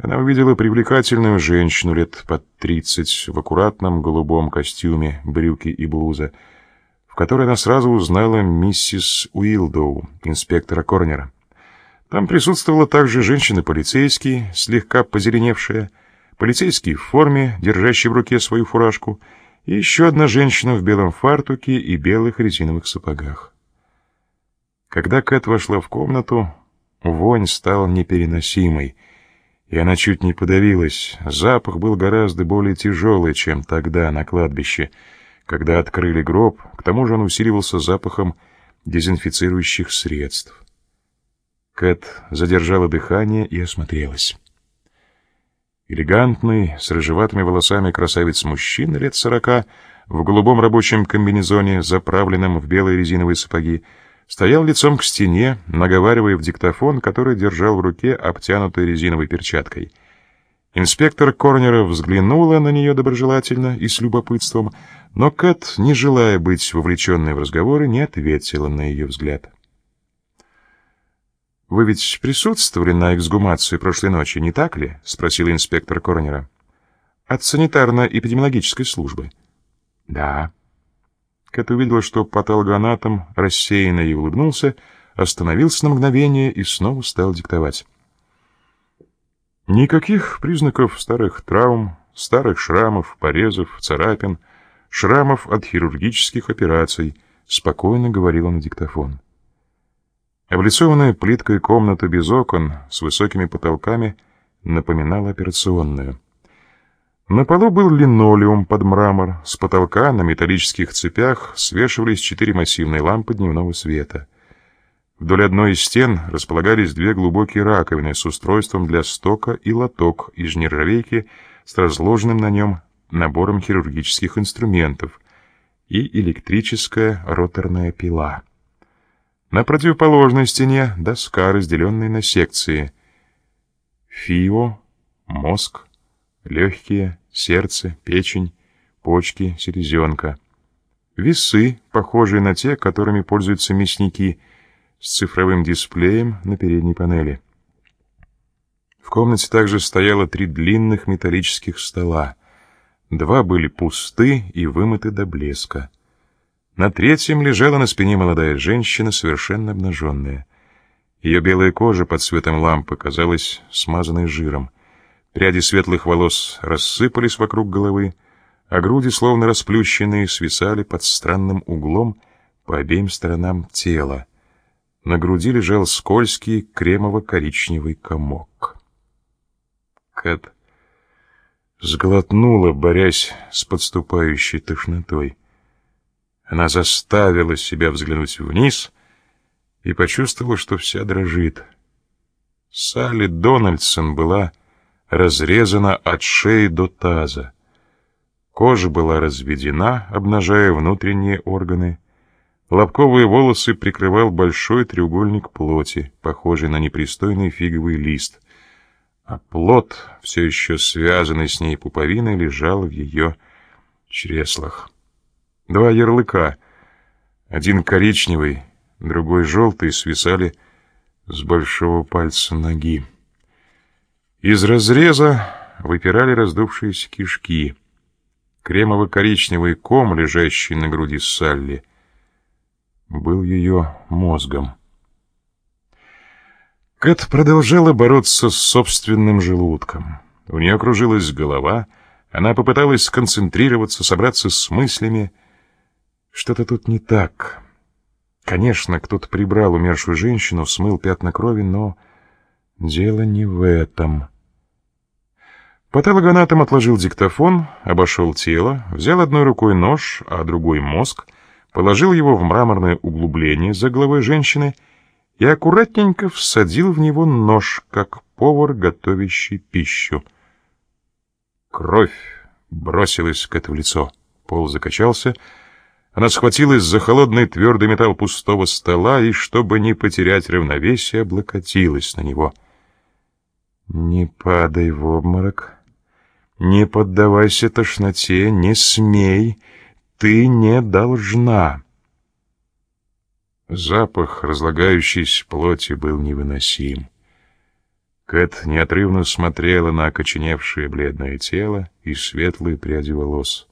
Она увидела привлекательную женщину лет под тридцать в аккуратном голубом костюме, брюки и блуза, в которой она сразу узнала миссис Уилдоу, инспектора Корнера. Там присутствовала также женщина-полицейский, слегка позеленевшая, полицейский в форме, держащий в руке свою фуражку, и еще одна женщина в белом фартуке и белых резиновых сапогах. Когда Кэт вошла в комнату, вонь стала непереносимой — и она чуть не подавилась. Запах был гораздо более тяжелый, чем тогда на кладбище, когда открыли гроб, к тому же он усиливался запахом дезинфицирующих средств. Кэт задержала дыхание и осмотрелась. Элегантный, с рыжеватыми волосами красавец-мужчина лет сорока, в голубом рабочем комбинезоне, заправленном в белые резиновые сапоги, стоял лицом к стене, наговаривая в диктофон, который держал в руке обтянутой резиновой перчаткой. Инспектор Корнера взглянула на нее доброжелательно и с любопытством, но Кэт, не желая быть вовлеченной в разговоры, не ответила на ее взгляд. «Вы ведь присутствовали на эксгумации прошлой ночи, не так ли?» — спросил инспектор Корнера. «От санитарно-эпидемиологической службы». «Да», Кэт увидела, что патологоанатом рассеянно и улыбнулся, остановился на мгновение и снова стал диктовать. Никаких признаков старых травм, старых шрамов, порезов, царапин, шрамов от хирургических операций, спокойно говорил он в диктофон. Облицованная плиткой комната без окон с высокими потолками напоминала операционную. На полу был линолеум под мрамор, с потолка на металлических цепях свешивались четыре массивные лампы дневного света. Вдоль одной из стен располагались две глубокие раковины с устройством для стока и лоток из нержавейки с разложенным на нем набором хирургических инструментов и электрическая роторная пила. На противоположной стене доска, разделенная на секции. Фио, мозг, легкие, сердце, печень, почки, селезенка. Весы, похожие на те, которыми пользуются мясники, с цифровым дисплеем на передней панели. В комнате также стояло три длинных металлических стола. Два были пусты и вымыты до блеска. На третьем лежала на спине молодая женщина, совершенно обнаженная. Ее белая кожа под светом лампы казалась смазанной жиром. Пряди светлых волос рассыпались вокруг головы, а груди, словно расплющенные, свисали под странным углом по обеим сторонам тела. На груди лежал скользкий кремово-коричневый комок. Кэт сглотнула, борясь с подступающей тошнотой. Она заставила себя взглянуть вниз и почувствовала, что вся дрожит. Салли Дональдсон была разрезана от шеи до таза. Кожа была разведена, обнажая внутренние органы. Лобковые волосы прикрывал большой треугольник плоти, похожий на непристойный фиговый лист, а плод, все еще связанный с ней пуповиной, лежал в ее чреслах. Два ярлыка, один коричневый, другой желтый, свисали с большого пальца ноги. Из разреза выпирали раздувшиеся кишки. Кремово-коричневый ком, лежащий на груди Салли, был ее мозгом. Кэт продолжала бороться с собственным желудком. У нее кружилась голова, она попыталась сконцентрироваться, собраться с мыслями. Что-то тут не так. Конечно, кто-то прибрал умершую женщину, смыл пятна крови, но Дело не в этом. Патологоанатом отложил диктофон, обошел тело, взял одной рукой нож, а другой мозг, положил его в мраморное углубление за головой женщины и аккуратненько всадил в него нож, как повар, готовящий пищу. Кровь бросилась к этому лицо. Пол закачался, она схватилась за холодный твердый металл пустого стола и, чтобы не потерять равновесие, облокотилась на него — не падай в обморок. Не поддавайся тошноте, не смей. Ты не должна. Запах разлагающейся плоти был невыносим. Кэт неотрывно смотрела на окоченевшее бледное тело и светлые пряди волос.